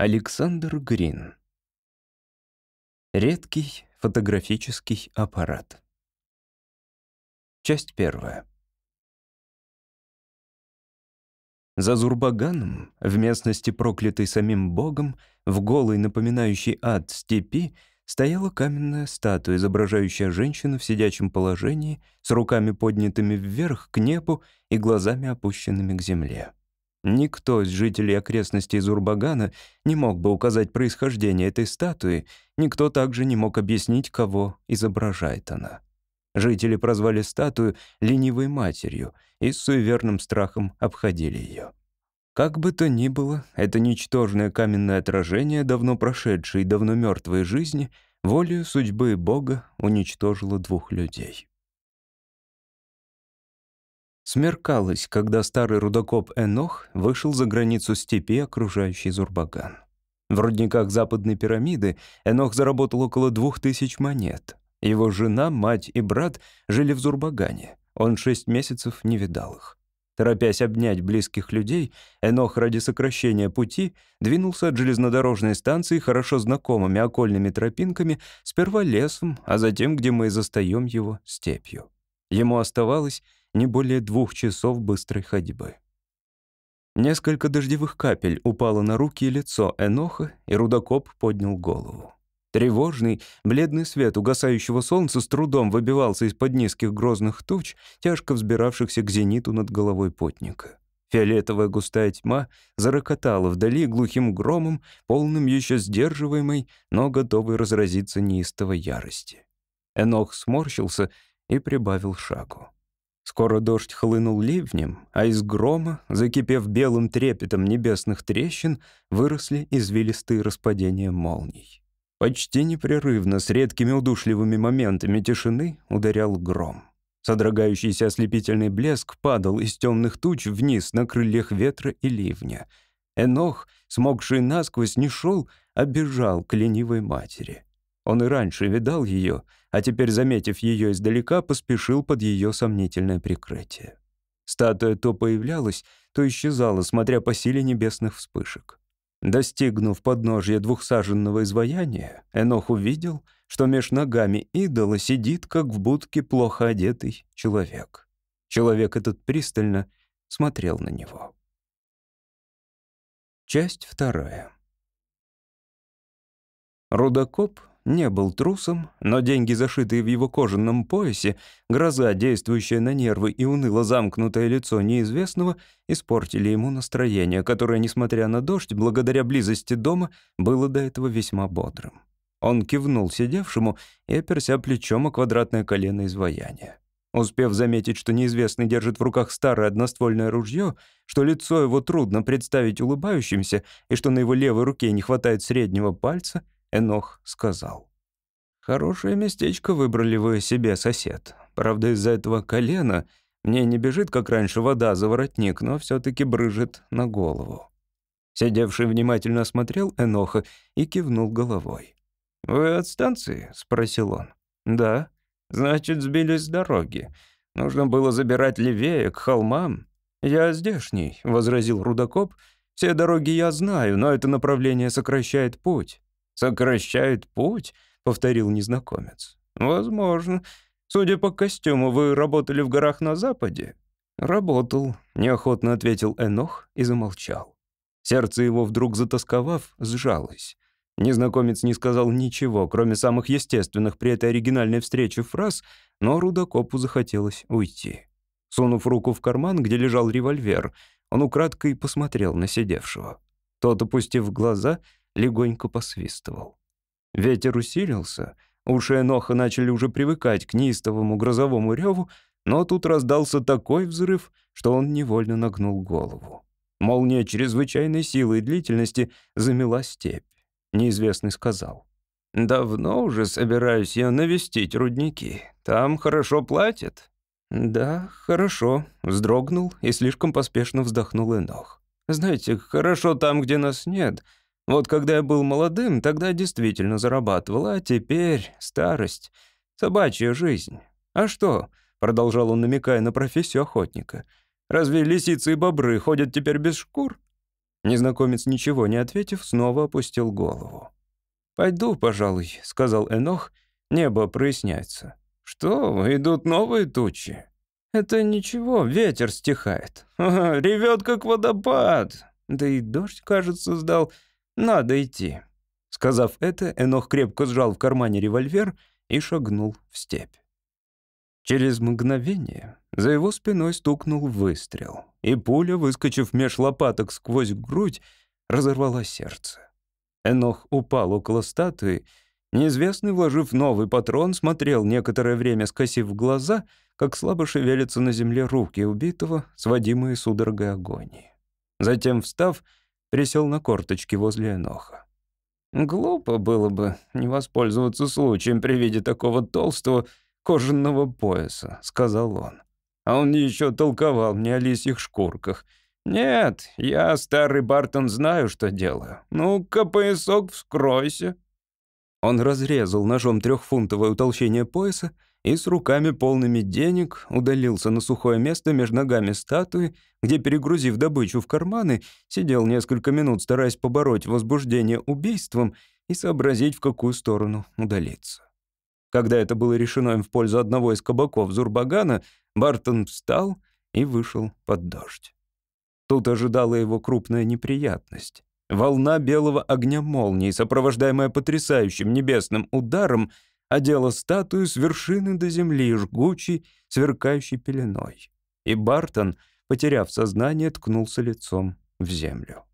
Александр Грин. Редкий фотографический аппарат. Часть первая. За Зурбаганом, в местности, проклятой самим Богом, в голой, напоминающей ад степи, стояла каменная статуя, изображающая женщину в сидячем положении, с руками поднятыми вверх к небу и глазами опущенными к земле. Никто из жителей окрестностей Зурбагана не мог бы указать происхождение этой статуи, никто также не мог объяснить, кого изображает она. Жители прозвали статую «ленивой матерью» и с суеверным страхом обходили ее. Как бы то ни было, это ничтожное каменное отражение давно прошедшей и давно мертвой жизни волею судьбы Бога уничтожило двух людей. Смеркалось, когда старый рудокоп Энох вышел за границу степи, окружающей Зурбаган. В рудниках западной пирамиды Энох заработал около двух тысяч монет. Его жена, мать и брат жили в Зурбагане. Он шесть месяцев не видал их. Торопясь обнять близких людей, Энох ради сокращения пути двинулся от железнодорожной станции хорошо знакомыми окольными тропинками, сперва лесом, а затем, где мы застаем его, степью. Ему оставалось не более двух часов быстрой ходьбы. Несколько дождевых капель упало на руки и лицо Эноха, и Рудокоп поднял голову. Тревожный, бледный свет угасающего солнца с трудом выбивался из-под низких грозных туч, тяжко взбиравшихся к зениту над головой потника. Фиолетовая густая тьма зарокотала вдали глухим громом, полным еще сдерживаемой, но готовой разразиться неистовой ярости. Энох сморщился и прибавил шагу. Скоро дождь хлынул ливнем, а из грома, закипев белым трепетом небесных трещин, выросли извилистые распадения молний. Почти непрерывно, с редкими удушливыми моментами тишины, ударял гром. Содрогающийся ослепительный блеск падал из темных туч вниз на крыльях ветра и ливня. Энох, смогший насквозь, не шел, а бежал к ленивой матери. Он и раньше видал ее, а теперь, заметив ее издалека, поспешил под ее сомнительное прикрытие. Статуя то появлялась, то исчезала, смотря по силе небесных вспышек. Достигнув подножья двухсаженного изваяния, Энох увидел, что меж ногами идола сидит, как в будке плохо одетый человек. Человек этот пристально смотрел на него. Часть вторая. Рудокоп не был трусом, но деньги, зашитые в его кожаном поясе, гроза, действующая на нервы и уныло замкнутое лицо неизвестного, испортили ему настроение, которое, несмотря на дождь, благодаря близости дома, было до этого весьма бодрым. Он кивнул сидевшему и оперся плечом о квадратное колено изваяния. Успев заметить, что неизвестный держит в руках старое одноствольное ружье, что лицо его трудно представить улыбающимся и что на его левой руке не хватает среднего пальца — Энох сказал. «Хорошее местечко выбрали вы себе, сосед. Правда, из-за этого колена мне не бежит, как раньше, вода за воротник, но все таки брыжет на голову». Сидевший внимательно осмотрел Эноха и кивнул головой. «Вы от станции?» — спросил он. «Да. Значит, сбились с дороги. Нужно было забирать левее, к холмам». «Я здешний», — возразил Рудокоп. «Все дороги я знаю, но это направление сокращает путь». «Сокращает путь?» — повторил незнакомец. «Возможно. Судя по костюму, вы работали в горах на западе?» «Работал», — неохотно ответил Энох и замолчал. Сердце его, вдруг затасковав, сжалось. Незнакомец не сказал ничего, кроме самых естественных при этой оригинальной встрече фраз, но Рудокопу захотелось уйти. Сунув руку в карман, где лежал револьвер, он украдкой посмотрел на сидевшего. Тот, опустив глаза, легонько посвистывал. Ветер усилился, уши Эноха начали уже привыкать к неистовому грозовому реву, но тут раздался такой взрыв, что он невольно нагнул голову. Молния чрезвычайной силы и длительности замела степь. Неизвестный сказал. «Давно уже собираюсь я навестить рудники. Там хорошо платят». «Да, хорошо», — вздрогнул и слишком поспешно вздохнул Энох. «Знаете, хорошо там, где нас нет, вот когда я был молодым, тогда действительно зарабатывал, а теперь старость, собачья жизнь. А что?» — продолжал он, намекая на профессию охотника. «Разве лисицы и бобры ходят теперь без шкур?» Незнакомец, ничего не ответив, снова опустил голову. «Пойду, пожалуй», — сказал Энох, — «небо проясняется». «Что, идут новые тучи?» «Это ничего, ветер стихает. Ага, ревет, как водопад. Да и дождь, кажется, сдал. Надо идти». Сказав это, Энох крепко сжал в кармане револьвер и шагнул в степь. Через мгновение за его спиной стукнул выстрел, и пуля, выскочив меж лопаток сквозь грудь, разорвала сердце. Энох упал около статуи. Неизвестный, вложив новый патрон, смотрел некоторое время, скосив глаза, как слабо шевелятся на земле руки убитого, сводимые судорогой агонии. Затем, встав, присел на корточки возле Эноха. Глупо было бы не воспользоваться случаем при виде такого толстого кожаного пояса», — сказал он. А он еще толковал мне о лисьих шкурках. «Нет, я, старый Бартон, знаю, что делаю. Ну-ка, поясок, вскройся». Он разрезал ножом трехфунтовое утолщение пояса и с руками полными денег удалился на сухое место между ногами статуи, где, перегрузив добычу в карманы, сидел несколько минут, стараясь побороть возбуждение убийством и сообразить, в какую сторону удалиться. Когда это было решено им в пользу одного из кабаков Зурбагана, Бартон встал и вышел под дождь. Тут ожидала его крупная неприятность. Волна белого огня молнии, сопровождаемая потрясающим небесным ударом, одела статую с вершины до земли, жгучей, сверкающей пеленой. И Бартон, потеряв сознание, ткнулся лицом в землю.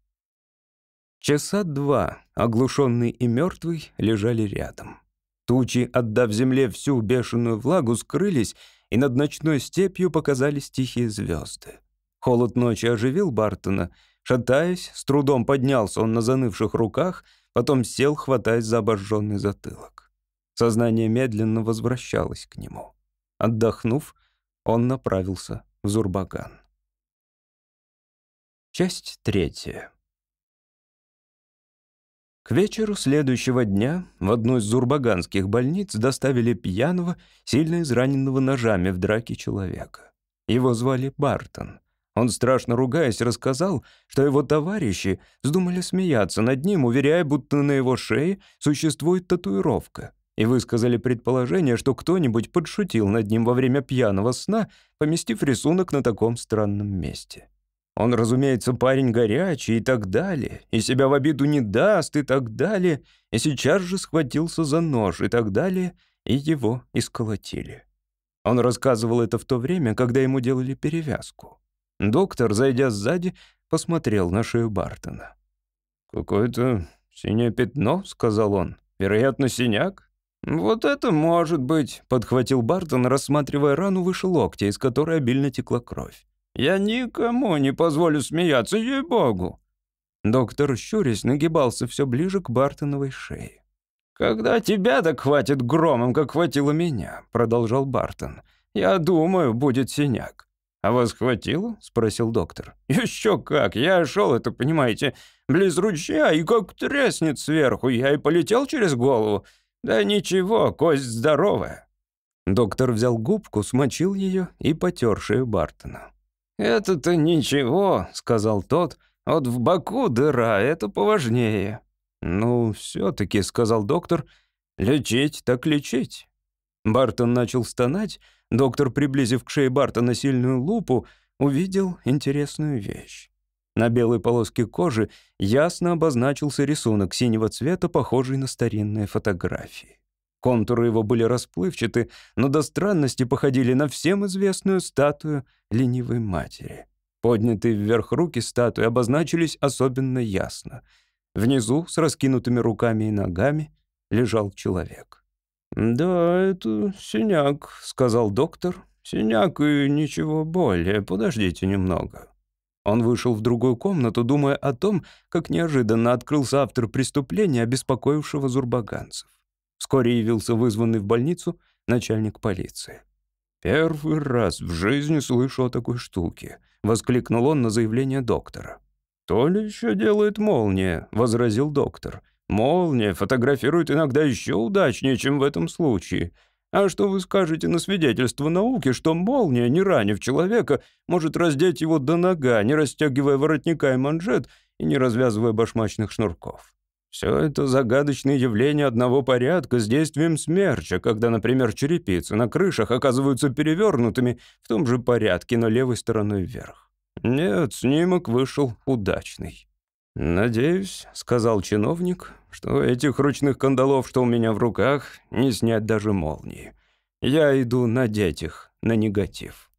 Часа два, оглушенный и мертвый, лежали рядом. Тучи, отдав земле всю бешеную влагу, скрылись, и над ночной степью показались тихие звезды. Холод ночи оживил Бартона. Шатаясь, с трудом поднялся он на занывших руках, потом сел, хватаясь за обожженный затылок. Сознание медленно возвращалось к нему. Отдохнув, он направился в Зурбаган. Часть третья. К вечеру следующего дня в одну из зурбаганских больниц доставили пьяного, сильно израненного ножами в драке человека. Его звали Бартон. Он, страшно ругаясь, рассказал, что его товарищи вздумали смеяться над ним, уверяя, будто на его шее существует татуировка, и высказали предположение, что кто-нибудь подшутил над ним во время пьяного сна, поместив рисунок на таком странном месте. Он, разумеется, парень горячий и так далее, и себя в обиду не даст и так далее, и сейчас же схватился за нож и так далее, и его исколотили. Он рассказывал это в то время, когда ему делали перевязку. Доктор, зайдя сзади, посмотрел на шею Бартона. «Какое-то синее пятно», — сказал он. «Вероятно, синяк?» «Вот это может быть», — подхватил Бартон, рассматривая рану выше локтя, из которой обильно текла кровь. Я никому не позволю смеяться, ей-богу!» Доктор, щурясь, нагибался все ближе к Бартоновой шее. «Когда тебя так хватит громом, как хватило меня», — продолжал Бартон, — «я думаю, будет синяк». «А вас хватило?» — спросил доктор. «Еще как! Я шел, это, понимаете, близ ручья, и как треснет сверху, я и полетел через голову. Да ничего, кость здоровая». Доктор взял губку, смочил ее и потер шею Бартона. «Это-то ничего», — сказал тот. «Вот в боку дыра, это поважнее». «Ну, все-таки», — сказал доктор, — «лечить так лечить». Бартон начал стонать. Доктор, приблизив к шее Бартона сильную лупу, увидел интересную вещь. На белой полоске кожи ясно обозначился рисунок синего цвета, похожий на старинные фотографии. Контуры его были расплывчаты, но до странности походили на всем известную статую ленивой матери. Поднятые вверх руки статуи обозначились особенно ясно. Внизу, с раскинутыми руками и ногами, лежал человек. «Да, это синяк», — сказал доктор. «Синяк и ничего более. Подождите немного». Он вышел в другую комнату, думая о том, как неожиданно открылся автор преступления, обеспокоившего зурбаганцев. Вскоре явился вызванный в больницу начальник полиции. «Первый раз в жизни слышу о такой штуке», — воскликнул он на заявление доктора. «То ли еще делает молния», — возразил доктор. «Молния фотографирует иногда еще удачнее, чем в этом случае. А что вы скажете на свидетельство науки, что молния, не ранив человека, может раздеть его до нога, не растягивая воротника и манжет, и не развязывая башмачных шнурков. Все это загадочные явления одного порядка с действием смерча, когда, например, черепицы на крышах оказываются перевернутыми в том же порядке, но левой стороной вверх. Нет, снимок вышел удачный. «Надеюсь», — сказал чиновник, — «что этих ручных кандалов, что у меня в руках, не снять даже молнии. Я иду надеть их на негатив».